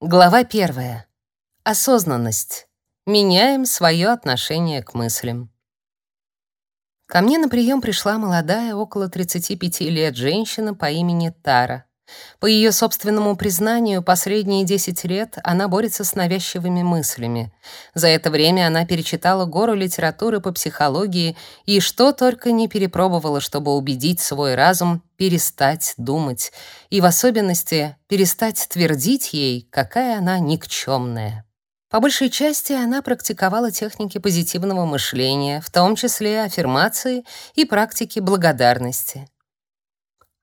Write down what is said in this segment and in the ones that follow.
Глава первая. Осознанность. Меняем свое отношение к мыслям. Ко мне на прием пришла молодая, около 35 лет женщина по имени Тара. По ее собственному признанию, последние 10 лет она борется с навязчивыми мыслями. За это время она перечитала гору литературы по психологии и что только не перепробовала, чтобы убедить свой разум перестать думать, и в особенности перестать твердить ей, какая она никчемная. По большей части она практиковала техники позитивного мышления, в том числе аффирмации и практики благодарности.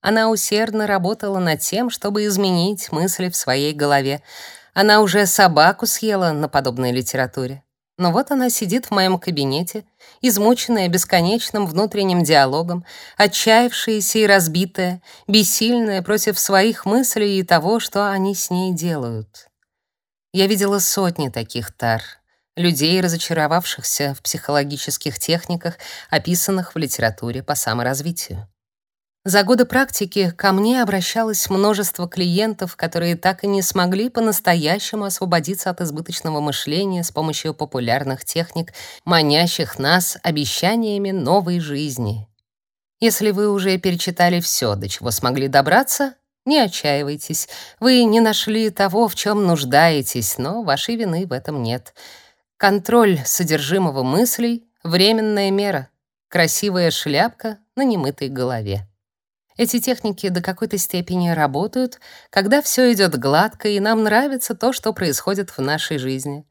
Она усердно работала над тем, чтобы изменить мысли в своей голове. Она уже собаку съела на подобной литературе. Но вот она сидит в моем кабинете, измученная бесконечным внутренним диалогом, отчаявшаяся и разбитая, бессильная против своих мыслей и того, что они с ней делают. Я видела сотни таких тар, людей, разочаровавшихся в психологических техниках, описанных в литературе по саморазвитию. За годы практики ко мне обращалось множество клиентов, которые так и не смогли по-настоящему освободиться от избыточного мышления с помощью популярных техник, манящих нас обещаниями новой жизни. Если вы уже перечитали все, до чего смогли добраться, не отчаивайтесь. Вы не нашли того, в чем нуждаетесь, но вашей вины в этом нет. Контроль содержимого мыслей — временная мера, красивая шляпка на немытой голове. Эти техники до какой-то степени работают, когда все идет гладко и нам нравится то, что происходит в нашей жизни.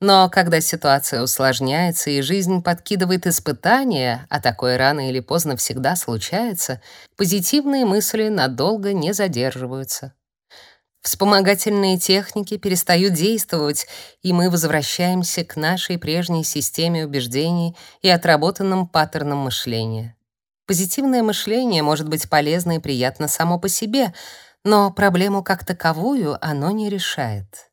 Но когда ситуация усложняется и жизнь подкидывает испытания, а такое рано или поздно всегда случается, позитивные мысли надолго не задерживаются. Вспомогательные техники перестают действовать, и мы возвращаемся к нашей прежней системе убеждений и отработанным паттернам мышления. Позитивное мышление может быть полезно и приятно само по себе, но проблему как таковую оно не решает.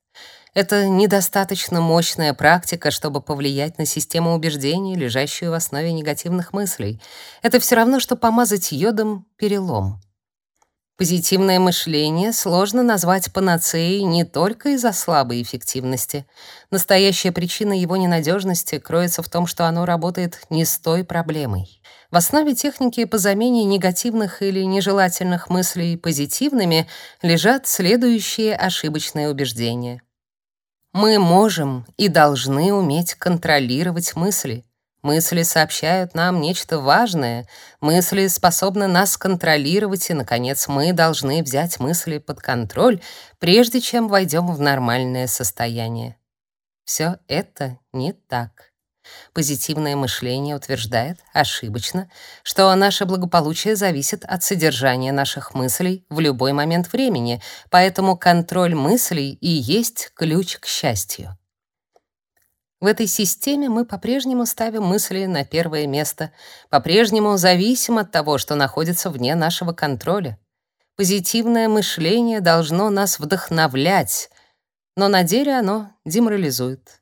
Это недостаточно мощная практика, чтобы повлиять на систему убеждений, лежащую в основе негативных мыслей. Это все равно, что помазать йодом перелом. Позитивное мышление сложно назвать панацеей не только из-за слабой эффективности. Настоящая причина его ненадежности кроется в том, что оно работает не с той проблемой. В основе техники по замене негативных или нежелательных мыслей позитивными лежат следующие ошибочные убеждения. Мы можем и должны уметь контролировать мысли. Мысли сообщают нам нечто важное, мысли способны нас контролировать, и, наконец, мы должны взять мысли под контроль, прежде чем войдем в нормальное состояние. Все это не так. Позитивное мышление утверждает, ошибочно, что наше благополучие зависит от содержания наших мыслей в любой момент времени, поэтому контроль мыслей и есть ключ к счастью. В этой системе мы по-прежнему ставим мысли на первое место, по-прежнему зависим от того, что находится вне нашего контроля. Позитивное мышление должно нас вдохновлять, но на деле оно деморализует.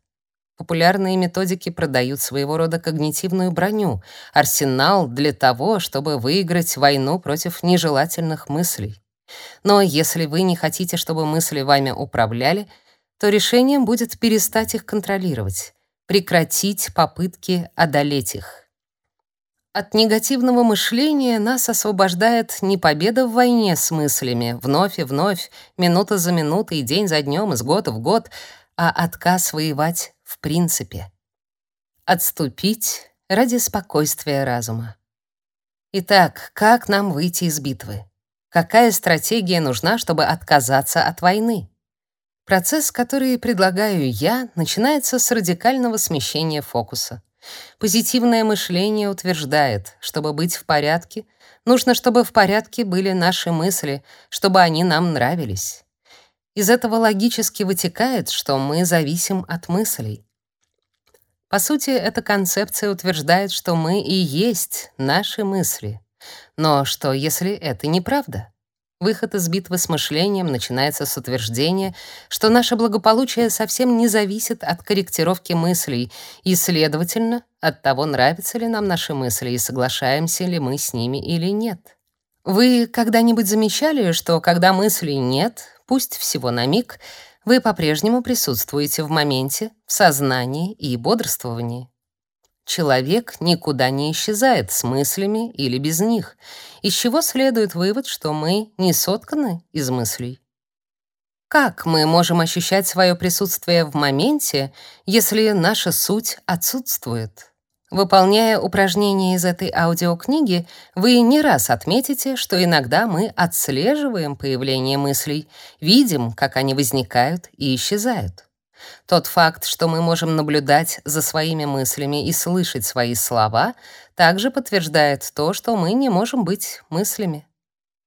Популярные методики продают своего рода когнитивную броню, арсенал для того, чтобы выиграть войну против нежелательных мыслей. Но если вы не хотите, чтобы мысли вами управляли, то решением будет перестать их контролировать, прекратить попытки одолеть их. От негативного мышления нас освобождает не победа в войне с мыслями, вновь и вновь, минута за минутой, день за днем, из года в год, а отказ воевать в принципе. Отступить ради спокойствия разума. Итак, как нам выйти из битвы? Какая стратегия нужна, чтобы отказаться от войны? Процесс, который предлагаю я, начинается с радикального смещения фокуса. Позитивное мышление утверждает, чтобы быть в порядке, нужно, чтобы в порядке были наши мысли, чтобы они нам нравились. Из этого логически вытекает, что мы зависим от мыслей. По сути, эта концепция утверждает, что мы и есть наши мысли. Но что, если это неправда? Выход из битвы с мышлением начинается с утверждения, что наше благополучие совсем не зависит от корректировки мыслей и, следовательно, от того, нравятся ли нам наши мысли и соглашаемся ли мы с ними или нет. Вы когда-нибудь замечали, что когда мыслей нет, пусть всего на миг, Вы по-прежнему присутствуете в моменте, в сознании и бодрствовании. Человек никуда не исчезает с мыслями или без них, из чего следует вывод, что мы не сотканы из мыслей. Как мы можем ощущать свое присутствие в моменте, если наша суть отсутствует? Выполняя упражнения из этой аудиокниги, вы не раз отметите, что иногда мы отслеживаем появление мыслей, видим, как они возникают и исчезают. Тот факт, что мы можем наблюдать за своими мыслями и слышать свои слова, также подтверждает то, что мы не можем быть мыслями.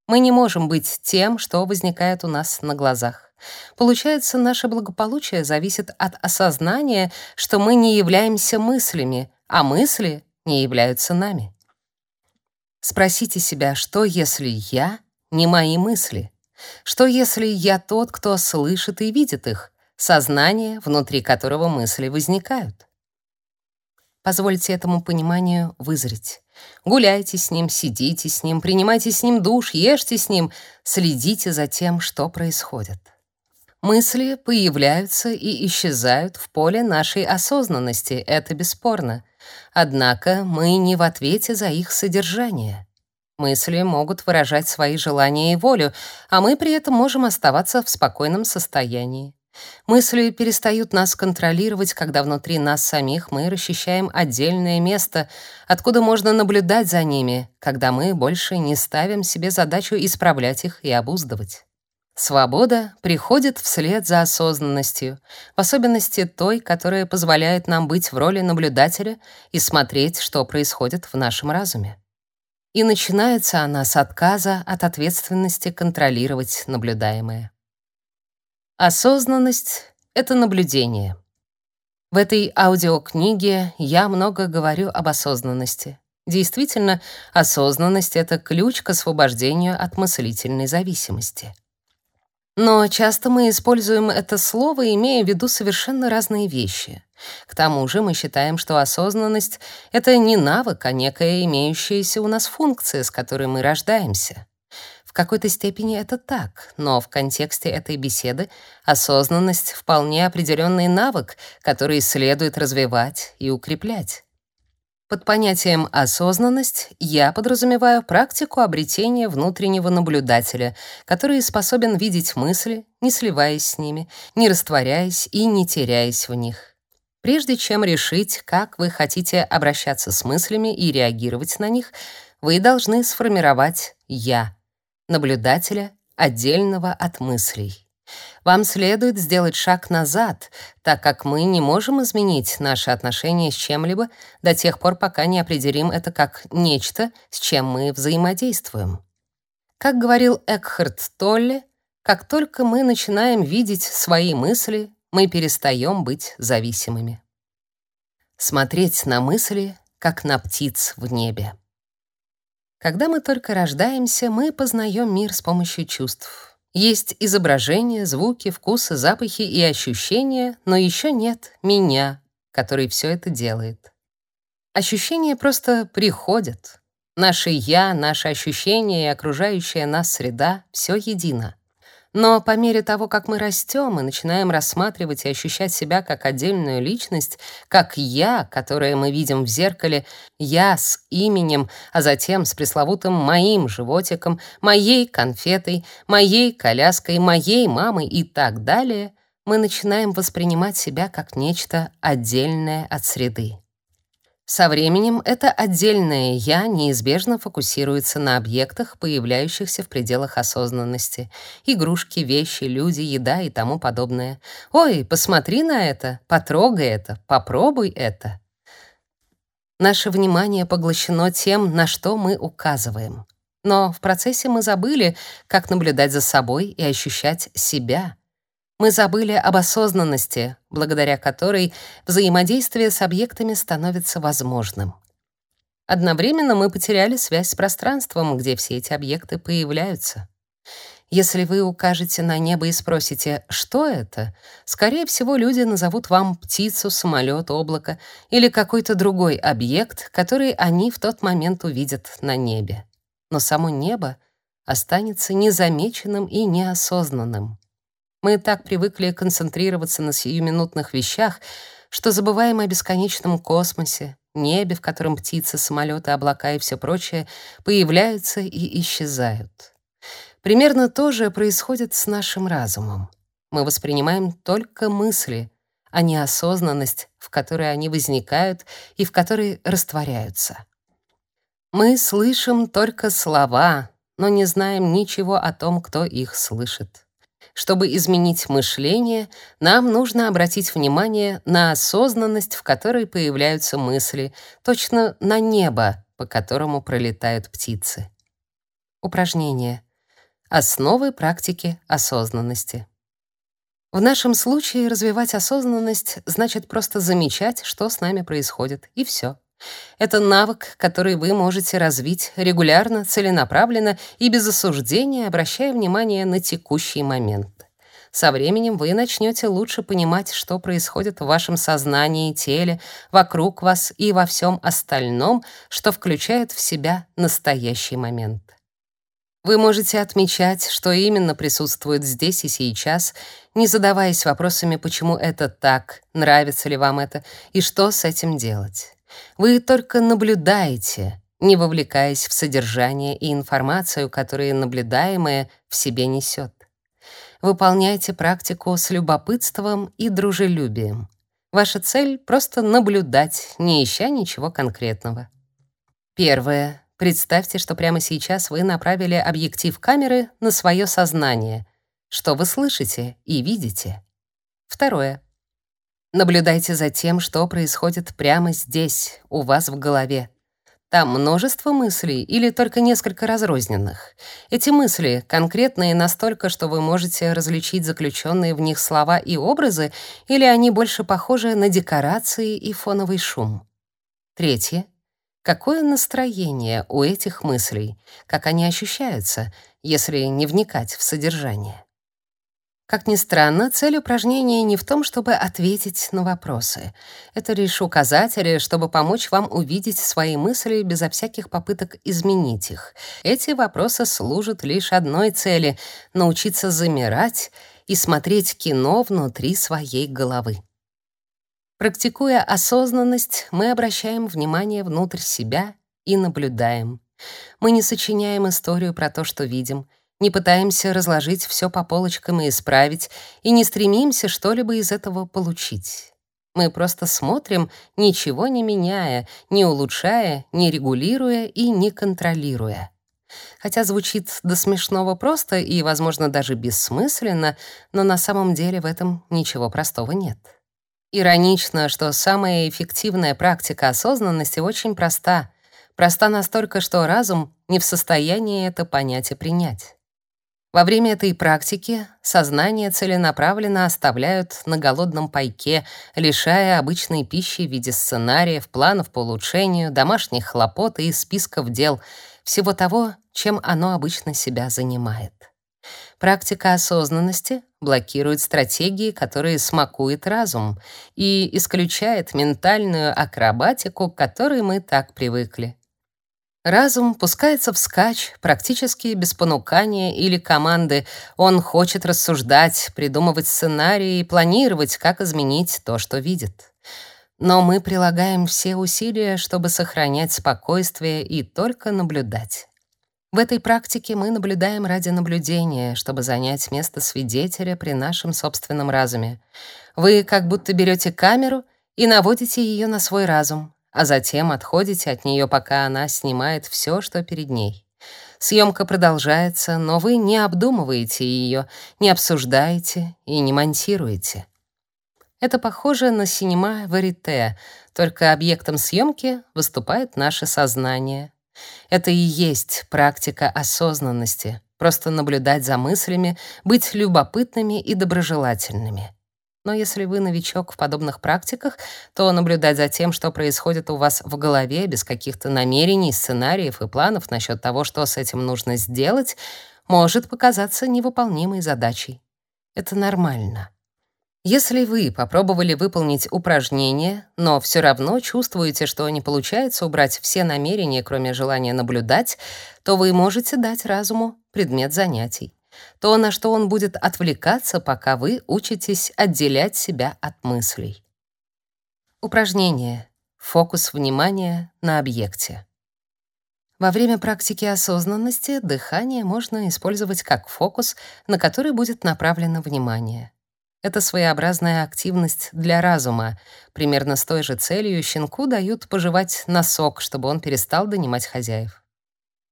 Мы не можем быть тем, что возникает у нас на глазах. Получается, наше благополучие зависит от осознания, что мы не являемся мыслями, а мысли не являются нами. Спросите себя, что если я не мои мысли? Что если я тот, кто слышит и видит их, сознание, внутри которого мысли возникают? Позвольте этому пониманию вызреть. Гуляйте с ним, сидите с ним, принимайте с ним душ, ешьте с ним, следите за тем, что происходит. Мысли появляются и исчезают в поле нашей осознанности, это бесспорно. Однако мы не в ответе за их содержание. Мысли могут выражать свои желания и волю, а мы при этом можем оставаться в спокойном состоянии. Мысли перестают нас контролировать, когда внутри нас самих мы расчищаем отдельное место, откуда можно наблюдать за ними, когда мы больше не ставим себе задачу исправлять их и обуздывать. Свобода приходит вслед за осознанностью, в особенности той, которая позволяет нам быть в роли наблюдателя и смотреть, что происходит в нашем разуме. И начинается она с отказа от ответственности контролировать наблюдаемое. Осознанность — это наблюдение. В этой аудиокниге я много говорю об осознанности. Действительно, осознанность — это ключ к освобождению от мыслительной зависимости. Но часто мы используем это слово, имея в виду совершенно разные вещи. К тому же мы считаем, что осознанность — это не навык, а некая имеющаяся у нас функция, с которой мы рождаемся. В какой-то степени это так, но в контексте этой беседы осознанность — вполне определенный навык, который следует развивать и укреплять. Под понятием «осознанность» я подразумеваю практику обретения внутреннего наблюдателя, который способен видеть мысли, не сливаясь с ними, не растворяясь и не теряясь в них. Прежде чем решить, как вы хотите обращаться с мыслями и реагировать на них, вы должны сформировать «я» — наблюдателя, отдельного от мыслей. Вам следует сделать шаг назад, так как мы не можем изменить наши отношения с чем-либо до тех пор, пока не определим это как нечто, с чем мы взаимодействуем. Как говорил Экхарт Толле, как только мы начинаем видеть свои мысли, мы перестаем быть зависимыми. Смотреть на мысли, как на птиц в небе. Когда мы только рождаемся, мы познаем мир с помощью чувств. Есть изображения, звуки, вкусы, запахи и ощущения, но еще нет меня, который все это делает. Ощущения просто приходят. Наше «я», наши ощущения и окружающая нас среда — все едино. Но по мере того, как мы растем и начинаем рассматривать и ощущать себя как отдельную личность, как «я», которое мы видим в зеркале, «я» с именем, а затем с пресловутым «моим» животиком, «моей» конфетой, «моей» коляской, «моей» мамой и так далее, мы начинаем воспринимать себя как нечто отдельное от среды. Со временем это отдельное «я» неизбежно фокусируется на объектах, появляющихся в пределах осознанности. Игрушки, вещи, люди, еда и тому подобное. «Ой, посмотри на это, потрогай это, попробуй это». Наше внимание поглощено тем, на что мы указываем. Но в процессе мы забыли, как наблюдать за собой и ощущать себя — мы забыли об осознанности, благодаря которой взаимодействие с объектами становится возможным. Одновременно мы потеряли связь с пространством, где все эти объекты появляются. Если вы укажете на небо и спросите, что это, скорее всего, люди назовут вам птицу, самолет, облако или какой-то другой объект, который они в тот момент увидят на небе. Но само небо останется незамеченным и неосознанным. Мы так привыкли концентрироваться на сиюминутных вещах, что забываем о бесконечном космосе, небе, в котором птицы, самолеты, облака и все прочее появляются и исчезают. Примерно то же происходит с нашим разумом. Мы воспринимаем только мысли, а не осознанность, в которой они возникают и в которой растворяются. Мы слышим только слова, но не знаем ничего о том, кто их слышит. Чтобы изменить мышление, нам нужно обратить внимание на осознанность, в которой появляются мысли, точно на небо, по которому пролетают птицы. Упражнение. Основы практики осознанности. В нашем случае развивать осознанность значит просто замечать, что с нами происходит, и все. Это навык, который вы можете развить регулярно, целенаправленно и без осуждения, обращая внимание на текущий момент. Со временем вы начнете лучше понимать, что происходит в вашем сознании и теле, вокруг вас и во всем остальном, что включает в себя настоящий момент. Вы можете отмечать, что именно присутствует здесь и сейчас, не задаваясь вопросами, почему это так, нравится ли вам это и что с этим делать. Вы только наблюдаете, не вовлекаясь в содержание и информацию, которые наблюдаемое в себе несет. Выполняйте практику с любопытством и дружелюбием. Ваша цель — просто наблюдать, не ища ничего конкретного. Первое. Представьте, что прямо сейчас вы направили объектив камеры на свое сознание. Что вы слышите и видите? Второе. Наблюдайте за тем, что происходит прямо здесь, у вас в голове. Там множество мыслей или только несколько разрозненных. Эти мысли конкретные настолько, что вы можете различить заключенные в них слова и образы, или они больше похожи на декорации и фоновый шум. Третье. Какое настроение у этих мыслей? Как они ощущаются, если не вникать в содержание? Как ни странно, цель упражнения не в том, чтобы ответить на вопросы. Это лишь указатели, чтобы помочь вам увидеть свои мысли безо всяких попыток изменить их. Эти вопросы служат лишь одной цели — научиться замирать и смотреть кино внутри своей головы. Практикуя осознанность, мы обращаем внимание внутрь себя и наблюдаем. Мы не сочиняем историю про то, что видим — не пытаемся разложить все по полочкам и исправить, и не стремимся что-либо из этого получить. Мы просто смотрим, ничего не меняя, не улучшая, не регулируя и не контролируя. Хотя звучит до смешного просто и, возможно, даже бессмысленно, но на самом деле в этом ничего простого нет. Иронично, что самая эффективная практика осознанности очень проста. Проста настолько, что разум не в состоянии это понять и принять. Во время этой практики сознание целенаправленно оставляют на голодном пайке, лишая обычной пищи в виде сценариев, планов по улучшению, домашних хлопот и списков дел, всего того, чем оно обычно себя занимает. Практика осознанности блокирует стратегии, которые смакует разум, и исключает ментальную акробатику, к которой мы так привыкли. Разум пускается вскачь, практически без понукания или команды. Он хочет рассуждать, придумывать сценарии и планировать, как изменить то, что видит. Но мы прилагаем все усилия, чтобы сохранять спокойствие и только наблюдать. В этой практике мы наблюдаем ради наблюдения, чтобы занять место свидетеля при нашем собственном разуме. Вы как будто берете камеру и наводите ее на свой разум, а затем отходите от нее, пока она снимает все, что перед ней. Съемка продолжается, но вы не обдумываете ее, не обсуждаете и не монтируете. Это похоже на синема варите, только объектом съемки выступает наше сознание. Это и есть практика осознанности, просто наблюдать за мыслями, быть любопытными и доброжелательными. Но если вы новичок в подобных практиках, то наблюдать за тем, что происходит у вас в голове без каких-то намерений, сценариев и планов насчет того, что с этим нужно сделать, может показаться невыполнимой задачей. Это нормально. Если вы попробовали выполнить упражнение, но все равно чувствуете, что не получается убрать все намерения, кроме желания наблюдать, то вы можете дать разуму предмет занятий. То, на что он будет отвлекаться, пока вы учитесь отделять себя от мыслей. Упражнение. Фокус внимания на объекте. Во время практики осознанности дыхание можно использовать как фокус, на который будет направлено внимание. Это своеобразная активность для разума. Примерно с той же целью щенку дают пожевать носок, чтобы он перестал донимать хозяев.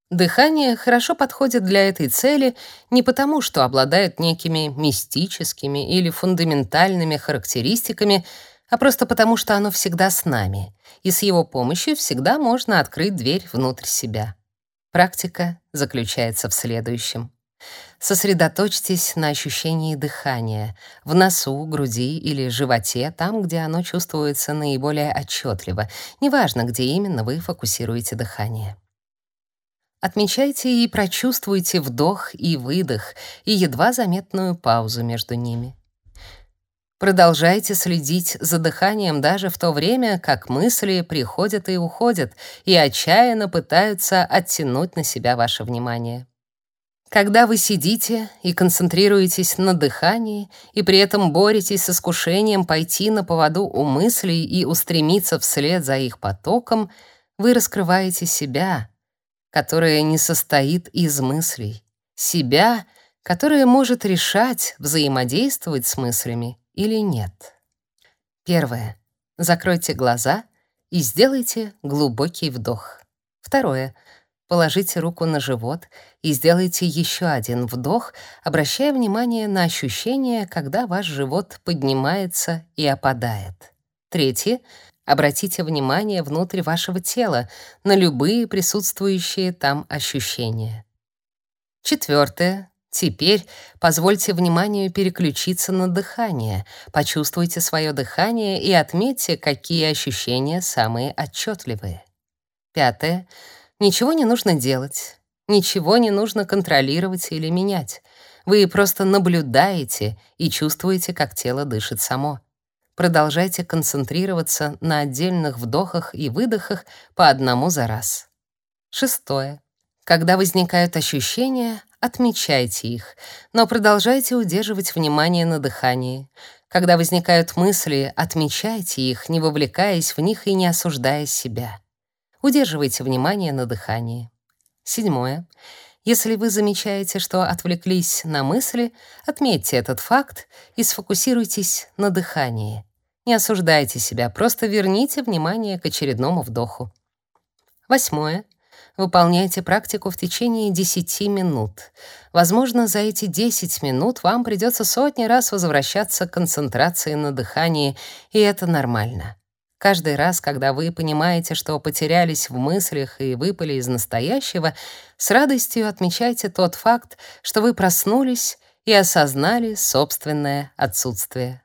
Дыхание хорошо подходит для этой цели не потому, что обладает некими мистическими или фундаментальными характеристиками, а просто потому, что оно всегда с нами, и с его помощью всегда можно открыть дверь внутрь себя. Практика заключается в следующем. Сосредоточьтесь на ощущении дыхания в носу, груди или животе, там, где оно чувствуется наиболее отчетливо. Неважно, где именно вы фокусируете дыхание. Отмечайте и прочувствуйте вдох и выдох и едва заметную паузу между ними. Продолжайте следить за дыханием даже в то время, как мысли приходят и уходят и отчаянно пытаются оттянуть на себя ваше внимание. Когда вы сидите и концентрируетесь на дыхании, и при этом боретесь с искушением пойти на поводу у мыслей и устремиться вслед за их потоком, вы раскрываете себя, которое не состоит из мыслей, себя, которое может решать, взаимодействовать с мыслями или нет. Первое. Закройте глаза и сделайте глубокий вдох. Второе. Положите руку на живот и сделайте еще один вдох, обращая внимание на ощущение, когда ваш живот поднимается и опадает. Третье. Обратите внимание внутрь вашего тела, на любые присутствующие там ощущения. Четвертое. Теперь позвольте вниманию переключиться на дыхание. Почувствуйте свое дыхание и отметьте, какие ощущения самые отчетливые. Пятое. Ничего не нужно делать, ничего не нужно контролировать или менять. Вы просто наблюдаете и чувствуете, как тело дышит само. Продолжайте концентрироваться на отдельных вдохах и выдохах по одному за раз. Шестое. Когда возникают ощущения, отмечайте их, но продолжайте удерживать внимание на дыхании. Когда возникают мысли, отмечайте их, не вовлекаясь в них и не осуждая себя. Удерживайте внимание на дыхании. Седьмое. Если вы замечаете, что отвлеклись на мысли, отметьте этот факт и сфокусируйтесь на дыхании. Не осуждайте себя, просто верните внимание к очередному вдоху. Восьмое. Выполняйте практику в течение 10 минут. Возможно, за эти 10 минут вам придется сотни раз возвращаться к концентрации на дыхании, и это нормально. Каждый раз, когда вы понимаете, что потерялись в мыслях и выпали из настоящего, с радостью отмечайте тот факт, что вы проснулись и осознали собственное отсутствие.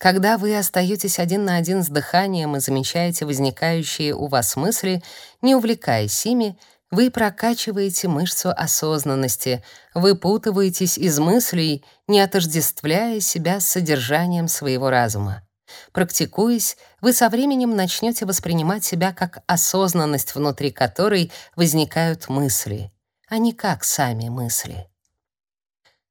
Когда вы остаетесь один на один с дыханием и замечаете возникающие у вас мысли, не увлекаясь ими, вы прокачиваете мышцу осознанности, выпутываетесь из мыслей, не отождествляя себя с содержанием своего разума. Практикуясь, вы со временем начнете воспринимать себя как осознанность, внутри которой возникают мысли, а не как сами мысли.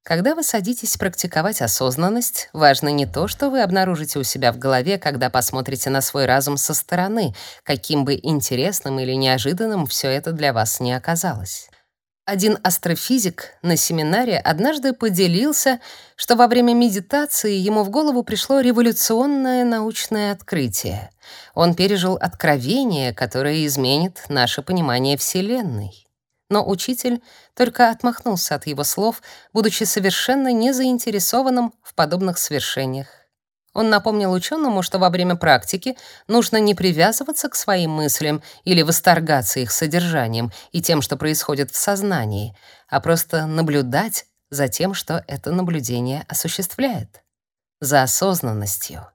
Когда вы садитесь практиковать осознанность, важно не то, что вы обнаружите у себя в голове, когда посмотрите на свой разум со стороны, каким бы интересным или неожиданным все это для вас не оказалось. Один астрофизик на семинаре однажды поделился, что во время медитации ему в голову пришло революционное научное открытие. Он пережил откровение, которое изменит наше понимание Вселенной. Но учитель только отмахнулся от его слов, будучи совершенно не заинтересованным в подобных свершениях. Он напомнил ученому, что во время практики нужно не привязываться к своим мыслям или восторгаться их содержанием и тем, что происходит в сознании, а просто наблюдать за тем, что это наблюдение осуществляет. За осознанностью.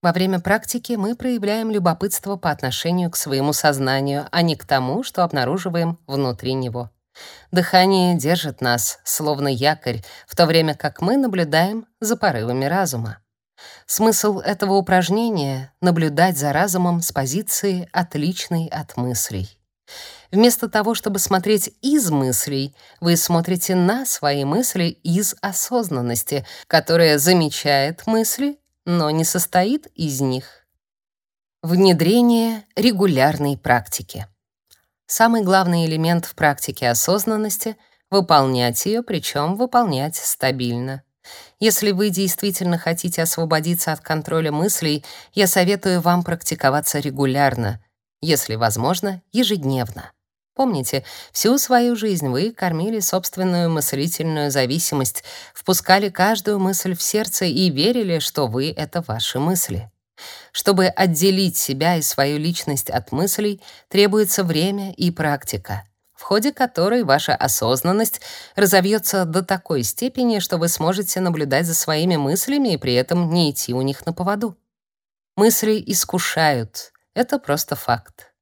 Во время практики мы проявляем любопытство по отношению к своему сознанию, а не к тому, что обнаруживаем внутри него. Дыхание держит нас, словно якорь, в то время как мы наблюдаем за порывами разума. Смысл этого упражнения — наблюдать за разумом с позиции, отличной от мыслей. Вместо того, чтобы смотреть из мыслей, вы смотрите на свои мысли из осознанности, которая замечает мысли, но не состоит из них. Внедрение регулярной практики. Самый главный элемент в практике осознанности — выполнять ее, причем выполнять стабильно. Если вы действительно хотите освободиться от контроля мыслей, я советую вам практиковаться регулярно, если возможно, ежедневно. Помните, всю свою жизнь вы кормили собственную мыслительную зависимость, впускали каждую мысль в сердце и верили, что вы — это ваши мысли. Чтобы отделить себя и свою личность от мыслей, требуется время и практика, в ходе которой ваша осознанность разовьется до такой степени, что вы сможете наблюдать за своими мыслями и при этом не идти у них на поводу. Мысли искушают — это просто факт.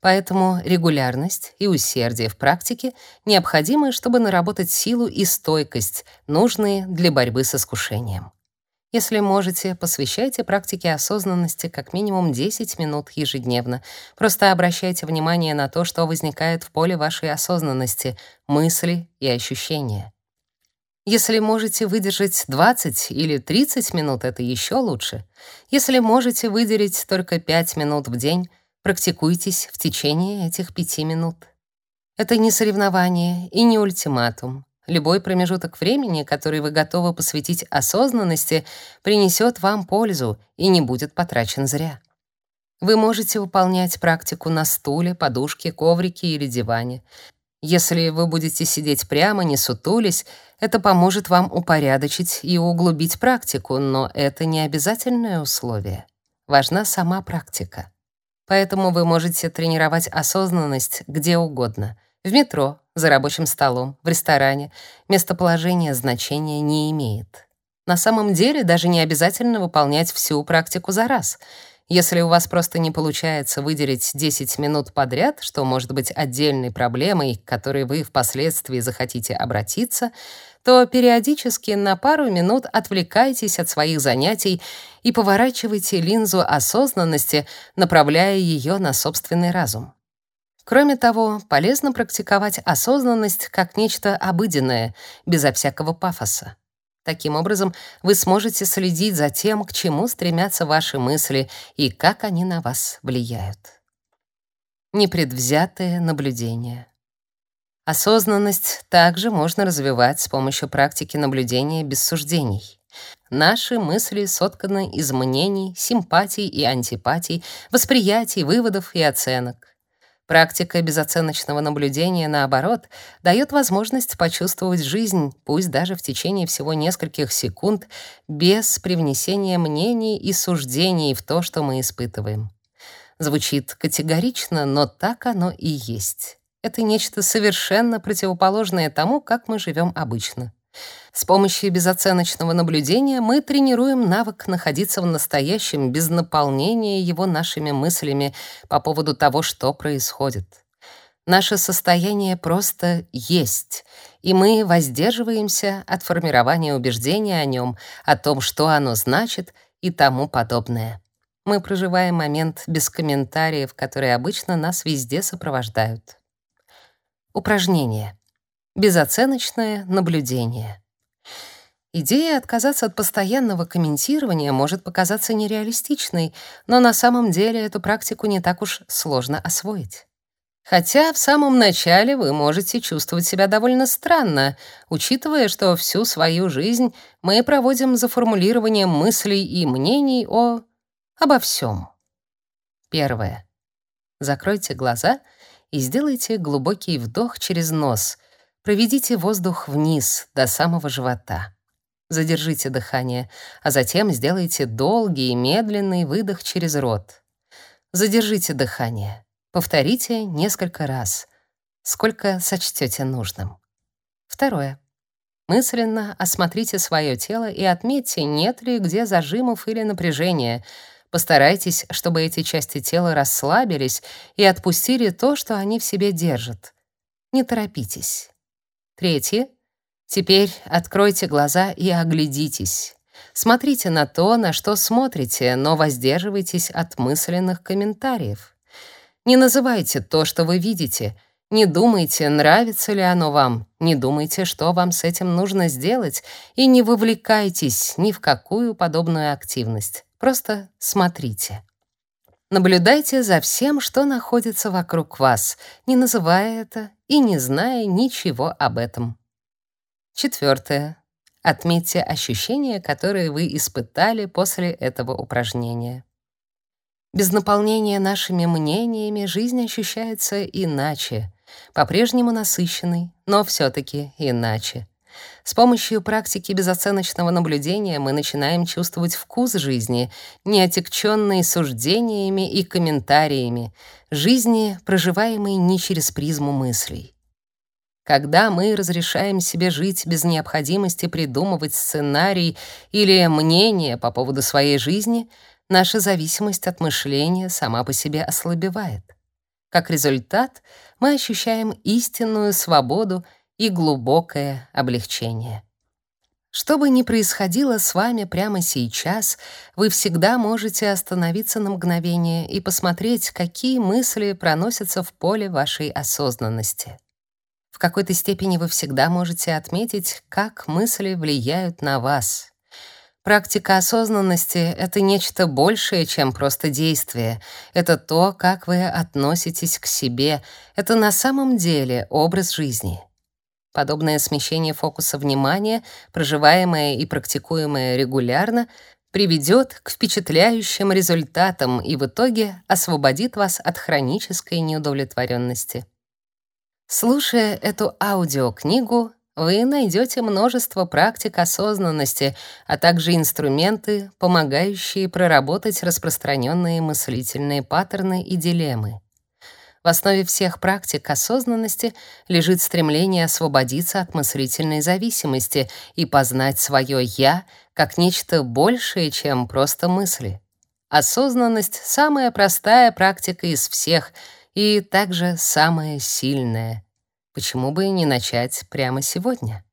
Поэтому регулярность и усердие в практике необходимы, чтобы наработать силу и стойкость, нужные для борьбы с искушением. Если можете, посвящайте практике осознанности как минимум 10 минут ежедневно. Просто обращайте внимание на то, что возникает в поле вашей осознанности, мысли и ощущения. Если можете выдержать 20 или 30 минут, это еще лучше. Если можете выделить только 5 минут в день, Практикуйтесь в течение этих пяти минут. Это не соревнование и не ультиматум. Любой промежуток времени, который вы готовы посвятить осознанности, принесет вам пользу и не будет потрачен зря. Вы можете выполнять практику на стуле, подушке, коврике или диване. Если вы будете сидеть прямо, не сутулясь, это поможет вам упорядочить и углубить практику, но это не обязательное условие. Важна сама практика. Поэтому вы можете тренировать осознанность где угодно. В метро, за рабочим столом, в ресторане. Местоположение значения не имеет. На самом деле даже не обязательно выполнять всю практику за раз. Если у вас просто не получается выделить 10 минут подряд, что может быть отдельной проблемой, к которой вы впоследствии захотите обратиться, то периодически на пару минут отвлекайтесь от своих занятий и поворачивайте линзу осознанности, направляя ее на собственный разум. Кроме того, полезно практиковать осознанность как нечто обыденное, безо всякого пафоса. Таким образом, вы сможете следить за тем, к чему стремятся ваши мысли и как они на вас влияют. Непредвзятое наблюдение. Осознанность также можно развивать с помощью практики наблюдения без суждений. Наши мысли сотканы из мнений, симпатий и антипатий, восприятий, выводов и оценок. Практика безоценочного наблюдения, наоборот, дает возможность почувствовать жизнь, пусть даже в течение всего нескольких секунд, без привнесения мнений и суждений в то, что мы испытываем. Звучит категорично, но так оно и есть. Это нечто совершенно противоположное тому, как мы живем обычно. С помощью безоценочного наблюдения мы тренируем навык находиться в настоящем без наполнения его нашими мыслями по поводу того, что происходит. Наше состояние просто есть, и мы воздерживаемся от формирования убеждения о нем, о том, что оно значит и тому подобное. Мы проживаем момент без комментариев, которые обычно нас везде сопровождают. Упражнение. Безоценочное наблюдение. Идея отказаться от постоянного комментирования может показаться нереалистичной, но на самом деле эту практику не так уж сложно освоить. Хотя в самом начале вы можете чувствовать себя довольно странно, учитывая, что всю свою жизнь мы проводим за формулированием мыслей и мнений о обо всем. Первое. Закройте глаза и сделайте глубокий вдох через нос. Проведите воздух вниз до самого живота. Задержите дыхание, а затем сделайте долгий и медленный выдох через рот. Задержите дыхание. Повторите несколько раз, сколько сочтете нужным. Второе. Мысленно осмотрите свое тело и отметьте, нет ли где зажимов или напряжения — Постарайтесь, чтобы эти части тела расслабились и отпустили то, что они в себе держат. Не торопитесь. Третье. Теперь откройте глаза и оглядитесь. Смотрите на то, на что смотрите, но воздерживайтесь от мысленных комментариев. Не называйте то, что вы видите. Не думайте, нравится ли оно вам. Не думайте, что вам с этим нужно сделать. И не вовлекайтесь ни в какую подобную активность. Просто смотрите. Наблюдайте за всем, что находится вокруг вас, не называя это и не зная ничего об этом. Четвертое. Отметьте ощущения, которые вы испытали после этого упражнения. Без наполнения нашими мнениями жизнь ощущается иначе, по-прежнему насыщенной, но все таки иначе. С помощью практики безоценочного наблюдения мы начинаем чувствовать вкус жизни, не отягченный суждениями и комментариями, жизни, проживаемой не через призму мыслей. Когда мы разрешаем себе жить без необходимости придумывать сценарий или мнение по поводу своей жизни, наша зависимость от мышления сама по себе ослабевает. Как результат, мы ощущаем истинную свободу и глубокое облегчение. Что бы ни происходило с вами прямо сейчас, вы всегда можете остановиться на мгновение и посмотреть, какие мысли проносятся в поле вашей осознанности. В какой-то степени вы всегда можете отметить, как мысли влияют на вас. Практика осознанности — это нечто большее, чем просто действие. Это то, как вы относитесь к себе. Это на самом деле образ жизни. Подобное смещение фокуса внимания, проживаемое и практикуемое регулярно, приведет к впечатляющим результатам и в итоге освободит вас от хронической неудовлетворенности. Слушая эту аудиокнигу, вы найдете множество практик осознанности, а также инструменты, помогающие проработать распространенные мыслительные паттерны и дилеммы. В основе всех практик осознанности лежит стремление освободиться от мыслительной зависимости и познать свое «я» как нечто большее, чем просто мысли. Осознанность — самая простая практика из всех и также самая сильная. Почему бы не начать прямо сегодня?